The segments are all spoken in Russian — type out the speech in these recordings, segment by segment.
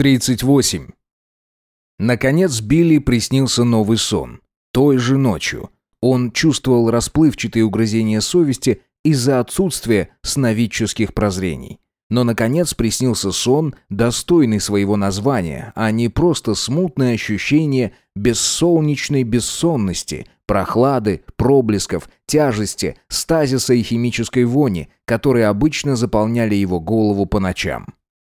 38. Наконец Билли приснился новый сон. Той же ночью. Он чувствовал расплывчатые угрызения совести из-за отсутствия сновидческих прозрений. Но, наконец, приснился сон, достойный своего названия, а не просто смутное ощущение бессолнечной бессонности, прохлады, проблесков, тяжести, стазиса и химической вони, которые обычно заполняли его голову по ночам.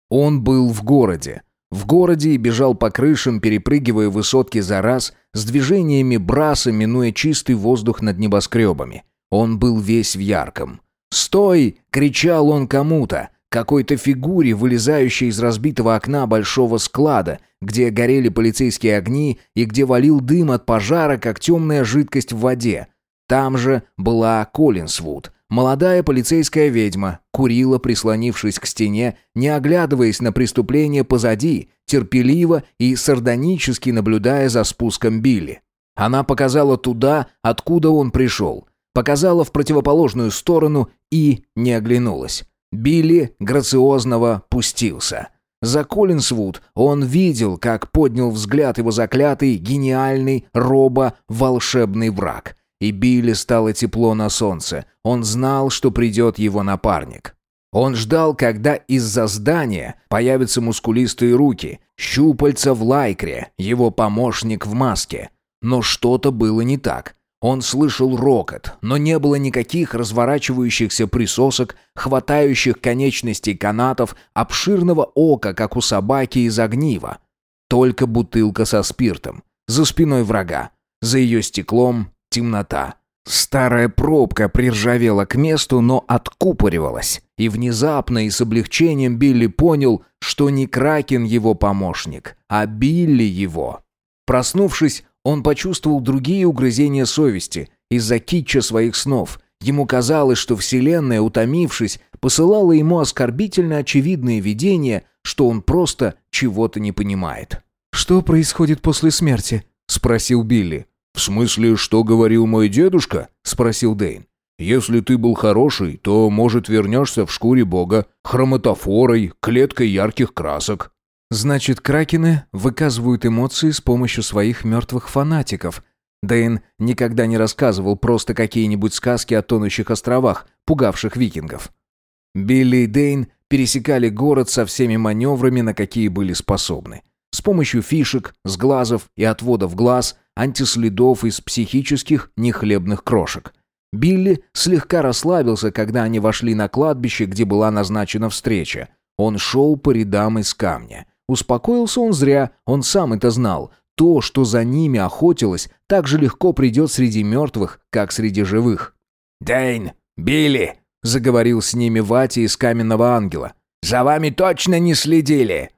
Он был в городе, в городе и бежал по крышам, перепрыгивая высотки за раз, с движениями браса, минуя чистый воздух над небоскребами. Он был весь в ярком. «Стой!» — кричал он кому-то, какой-то фигуре, вылезающей из разбитого окна большого склада, где горели полицейские огни и где валил дым от пожара, как темная жидкость в воде. Там же была Коллинсвуд, Молодая полицейская ведьма курила, прислонившись к стене, не оглядываясь на преступление позади, терпеливо и сардонически наблюдая за спуском Билли. Она показала туда, откуда он пришел, показала в противоположную сторону и не оглянулась. Билли грациозного пустился. За Коллинсвуд он видел, как поднял взгляд его заклятый, гениальный, робо-волшебный враг. И Билли стало тепло на солнце. Он знал, что придет его напарник. Он ждал, когда из-за здания появятся мускулистые руки, щупальца в лайкре, его помощник в маске. Но что-то было не так. Он слышал рокот, но не было никаких разворачивающихся присосок, хватающих конечностей канатов, обширного ока, как у собаки из огнива. Только бутылка со спиртом. За спиной врага. За ее стеклом темнота. Старая пробка приржавела к месту, но откупоривалась. И внезапно и с облегчением Билли понял, что не Кракен его помощник, а Билли его. Проснувшись, он почувствовал другие угрызения совести из-за китча своих снов. Ему казалось, что Вселенная, утомившись, посылала ему оскорбительно очевидные видения, что он просто чего-то не понимает. «Что происходит после смерти?» — спросил Билли. «В смысле, что говорил мой дедушка?» — спросил Дейн. «Если ты был хороший, то, может, вернешься в шкуре бога, хроматофорой, клеткой ярких красок». «Значит, кракены выказывают эмоции с помощью своих мертвых фанатиков». Дейн никогда не рассказывал просто какие-нибудь сказки о тонущих островах, пугавших викингов. Билли и Дейн пересекали город со всеми маневрами, на какие были способны. С помощью фишек, сглазов и отводов глаз – антиследов из психических нехлебных крошек. Билли слегка расслабился, когда они вошли на кладбище, где была назначена встреча. Он шел по рядам из камня. Успокоился он зря, он сам это знал. То, что за ними охотилось, так же легко придет среди мертвых, как среди живых. «Дэйн! Билли!» — заговорил с ними Вати из каменного ангела. «За вами точно не следили!»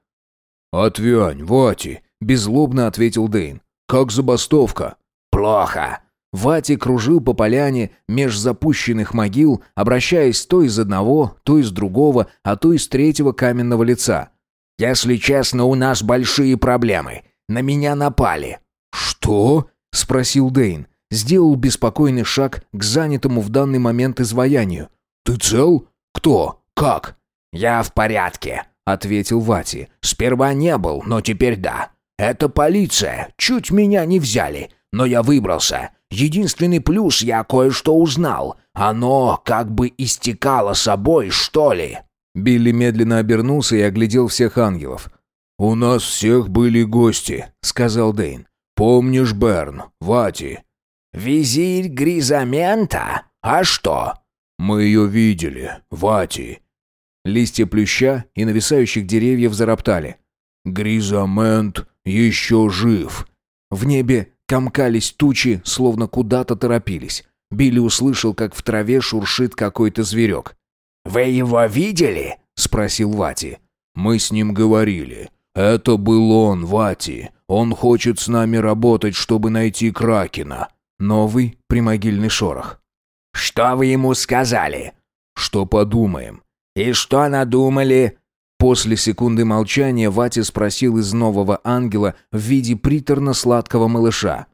«Отвянь, Вати!» — беззлобно ответил Дэйн. «Как забастовка?» «Плохо». Вати кружил по поляне меж запущенных могил, обращаясь то из одного, то из другого, а то из третьего каменного лица. «Если честно, у нас большие проблемы. На меня напали». «Что?» — спросил Дейн. Сделал беспокойный шаг к занятому в данный момент изваянию. «Ты цел? Кто? Как?» «Я в порядке», — ответил Вати. «Сперва не был, но теперь да. «Это полиция. Чуть меня не взяли. Но я выбрался. Единственный плюс я кое-что узнал. Оно как бы истекало собой, что ли». Билли медленно обернулся и оглядел всех ангелов. «У нас всех были гости», — сказал Дейн. «Помнишь Берн, Вати?» «Визирь Гризамента? А что?» «Мы ее видели, Вати». Листья плюща и нависающих деревьев зароптали. «Гризамент еще жив». В небе комкались тучи, словно куда-то торопились. Билли услышал, как в траве шуршит какой-то зверек. «Вы его видели?» — спросил Вати. «Мы с ним говорили. Это был он, Вати. Он хочет с нами работать, чтобы найти Кракена». Новый примогильный шорох. «Что вы ему сказали?» «Что подумаем?» «И что надумали?» После секунды молчания Вати спросил из нового ангела в виде приторно-сладкого малыша.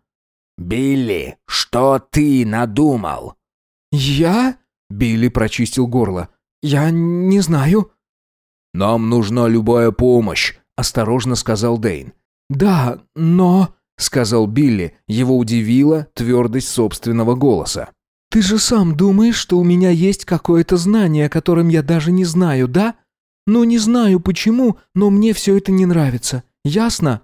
«Билли, что ты надумал?» «Я?» — Билли прочистил горло. «Я не знаю». «Нам нужна любая помощь», — осторожно сказал Дейн. «Да, но...» — сказал Билли. Его удивила твердость собственного голоса. «Ты же сам думаешь, что у меня есть какое-то знание, о котором я даже не знаю, да? Ну, не знаю почему, но мне все это не нравится. Ясно?»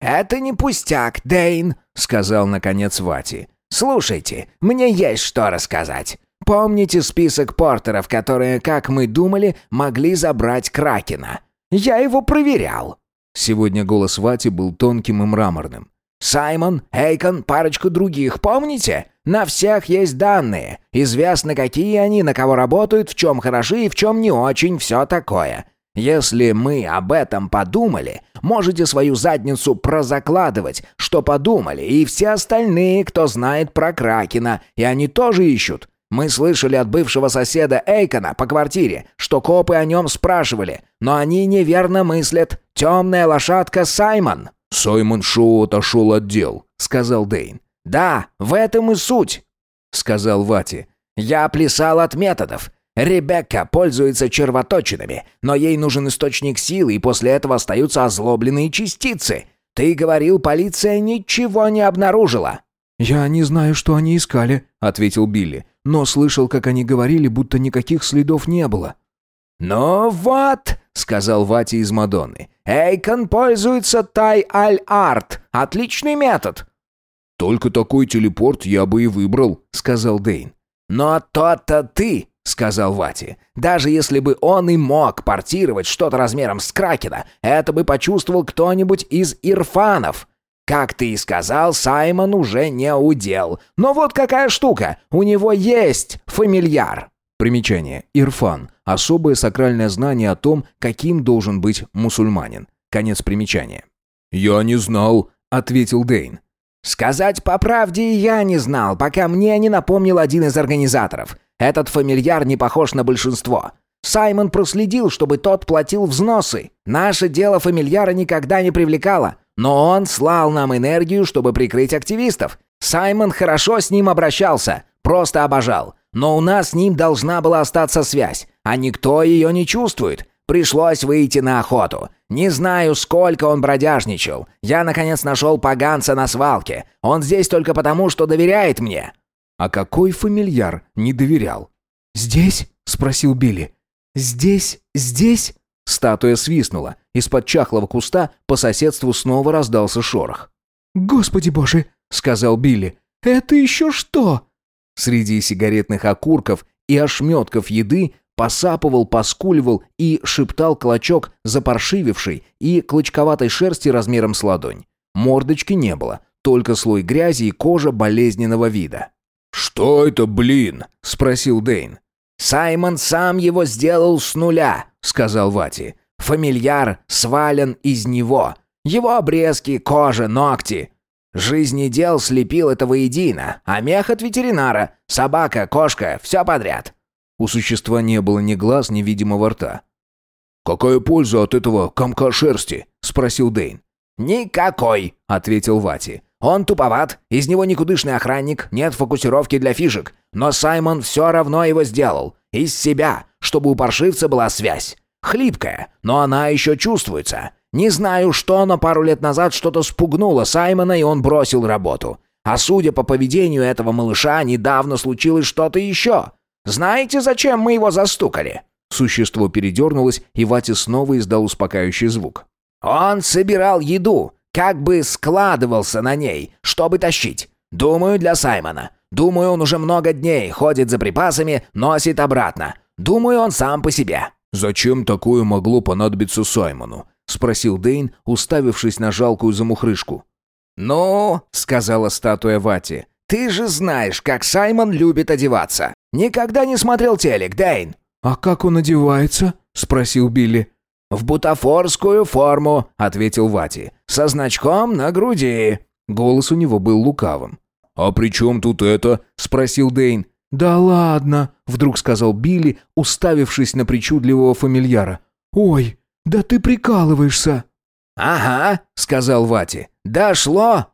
«Это не пустяк, Дейн», — сказал наконец Вати. «Слушайте, мне есть что рассказать. Помните список портеров, которые, как мы думали, могли забрать Кракена? Я его проверял». Сегодня голос Вати был тонким и мраморным. «Саймон, Эйкон, парочку других, помните? На всех есть данные. Известно, какие они, на кого работают, в чем хороши и в чем не очень, все такое. Если мы об этом подумали, можете свою задницу прозакладывать, что подумали, и все остальные, кто знает про Кракена, и они тоже ищут. Мы слышали от бывшего соседа Эйкона по квартире, что копы о нем спрашивали, но они неверно мыслят. Темная лошадка Саймон». «Саймон Шоу отошел от дел», — сказал Дейн. «Да, в этом и суть», — сказал Вати. «Я плясал от методов. Ребекка пользуется червоточинами, но ей нужен источник силы, и после этого остаются озлобленные частицы. Ты говорил, полиция ничего не обнаружила». «Я не знаю, что они искали», — ответил Билли но слышал, как они говорили, будто никаких следов не было. «Ну вот», — сказал Вати из Мадонны, — «Эйкон пользуется Тай-Аль-Арт. Отличный метод». «Только такой телепорт я бы и выбрал», — сказал Дейн. «Но то-то ты», — сказал Вати. «Даже если бы он и мог портировать что-то размером с Кракена, это бы почувствовал кто-нибудь из Ирфанов. Как ты и сказал, Саймон уже не удел. Но вот какая штука, у него есть фамильяр. Примечание. Ирфан. Особое сакральное знание о том, каким должен быть мусульманин. Конец примечания. «Я не знал», — ответил Дейн. «Сказать по правде я не знал, пока мне не напомнил один из организаторов. Этот фамильяр не похож на большинство. Саймон проследил, чтобы тот платил взносы. Наше дело фамильяра никогда не привлекало. Но он слал нам энергию, чтобы прикрыть активистов. Саймон хорошо с ним обращался, просто обожал. Но у нас с ним должна была остаться связь, а никто ее не чувствует. Пришлось выйти на охоту. Не знаю, сколько он бродяжничал. Я, наконец, нашел поганца на свалке. Он здесь только потому, что доверяет мне». «А какой фамильяр не доверял?» «Здесь?» — спросил Билли. «Здесь? Здесь?» Статуя свистнула. Из-под чахлого куста по соседству снова раздался шорох. «Господи боже!» — сказал Билли. «Это еще что?» Среди сигаретных окурков и ошметков еды посапывал, поскуливал и шептал клочок запаршивившей и клочковатой шерсти размером с ладонь. Мордочки не было, только слой грязи и кожа болезненного вида. «Что это, блин?» — спросил Дейн. «Саймон сам его сделал с нуля», — сказал Вати. «Фамильяр свален из него. Его обрезки, кожа, ногти. Жизнедел слепил это воедино, а мех от ветеринара. Собака, кошка, все подряд». У существа не было ни глаз, ни видимого рта. «Какая польза от этого комка шерсти?» — спросил Дейн. «Никакой», — ответил Вати. Он туповат, из него никудышный охранник, нет фокусировки для фишек. Но Саймон все равно его сделал. Из себя, чтобы у паршивца была связь. Хлипкая, но она еще чувствуется. Не знаю, что, но пару лет назад что-то спугнуло Саймона, и он бросил работу. А судя по поведению этого малыша, недавно случилось что-то еще. Знаете, зачем мы его застукали?» Существо передернулось, и Вати снова издал успокаивающий звук. «Он собирал еду как бы складывался на ней, чтобы тащить. Думаю, для Саймона. Думаю, он уже много дней ходит за припасами, носит обратно. Думаю, он сам по себе». «Зачем такое могло понадобиться Саймону?» — спросил Дейн, уставившись на жалкую замухрышку. «Ну», — сказала статуя Вати, — «ты же знаешь, как Саймон любит одеваться. Никогда не смотрел телек, Дейн». «А как он одевается?» — спросил Билли. «В бутафорскую форму», — ответил Вати. «Со значком на груди». Голос у него был лукавым. «А при чем тут это?» — спросил Дейн. «Да ладно», — вдруг сказал Билли, уставившись на причудливого фамильяра. «Ой, да ты прикалываешься». «Ага», — сказал Вати. «Дошло?»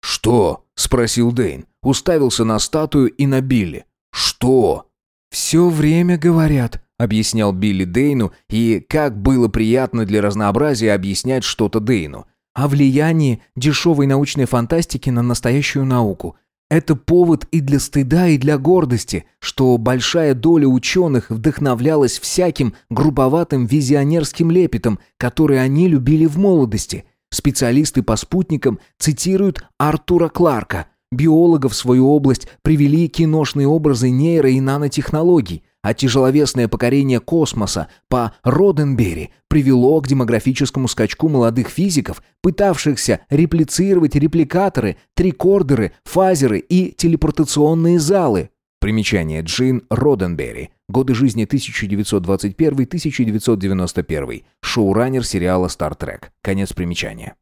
«Что?» — спросил Дейн. Уставился на статую и на Билли. «Что?» «Все время говорят», объяснял Билли Дейну, и как было приятно для разнообразия объяснять что-то Дейну. О влиянии дешевой научной фантастики на настоящую науку. Это повод и для стыда, и для гордости, что большая доля ученых вдохновлялась всяким грубоватым визионерским лепетом, который они любили в молодости. Специалисты по спутникам цитируют Артура Кларка. Биологи в свою область привели киношные образы нейро- и нанотехнологий – а тяжеловесное покорение космоса по Роденбери привело к демографическому скачку молодых физиков, пытавшихся реплицировать репликаторы, трикордеры, фазеры и телепортационные залы. Примечание Джин Роденбери. Годы жизни 1921-1991. Шоураннер сериала Trek. Конец примечания.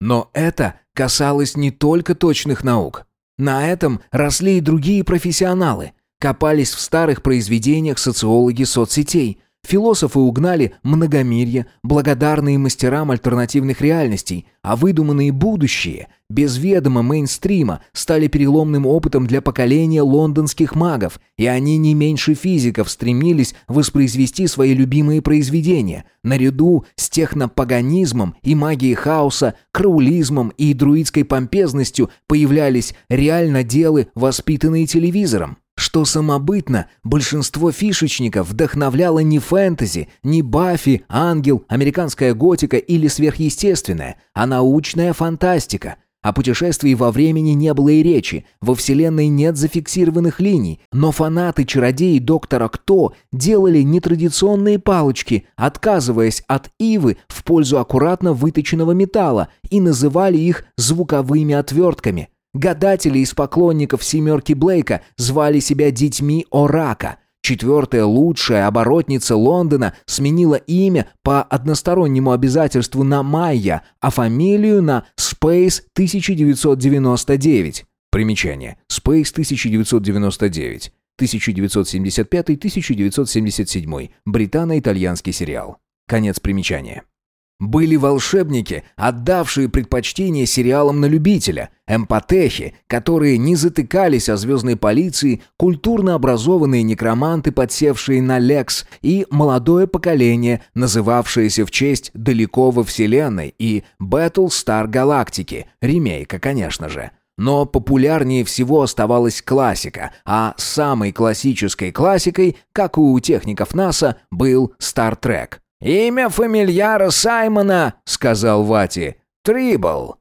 Но это касалось не только точных наук. На этом росли и другие профессионалы – Копались в старых произведениях социологи соцсетей. Философы угнали многомирье, благодарные мастерам альтернативных реальностей, а выдуманные будущие, без ведома мейнстрима, стали переломным опытом для поколения лондонских магов, и они не меньше физиков стремились воспроизвести свои любимые произведения, наряду с технопаганизмом и магией хаоса, краулизмом и друидской помпезностью появлялись реально делы, воспитанные телевизором что самобытно большинство фишечников вдохновляло не фэнтези, не Баффи, ангел, американская готика или сверхъестественная, а научная фантастика. О путешествии во времени не было и речи, во Вселенной нет зафиксированных линий, но фанаты-чародеи доктора Кто делали нетрадиционные палочки, отказываясь от ивы в пользу аккуратно выточенного металла и называли их звуковыми отвертками – Гадатели из поклонников «семерки Блейка» звали себя детьми Орака. Четвертая лучшая оборотница Лондона сменила имя по одностороннему обязательству на Майя, а фамилию на Space 1999. Примечание. Space 1999. 1975-1977. Британо-итальянский сериал. Конец примечания. Были волшебники, отдавшие предпочтение сериалам на любителя, эмпатехи, которые не затыкались о звездной полиции, культурно образованные некроманты, подсевшие на Лекс, и молодое поколение, называвшееся в честь «Далеко во Вселенной» и «Battlestar Галактики», ремейка, конечно же. Но популярнее всего оставалась классика, а самой классической классикой, как у техников НАСА, был «Star Trek». «Имя фамильяра Саймона», — сказал Вати. «Трибл».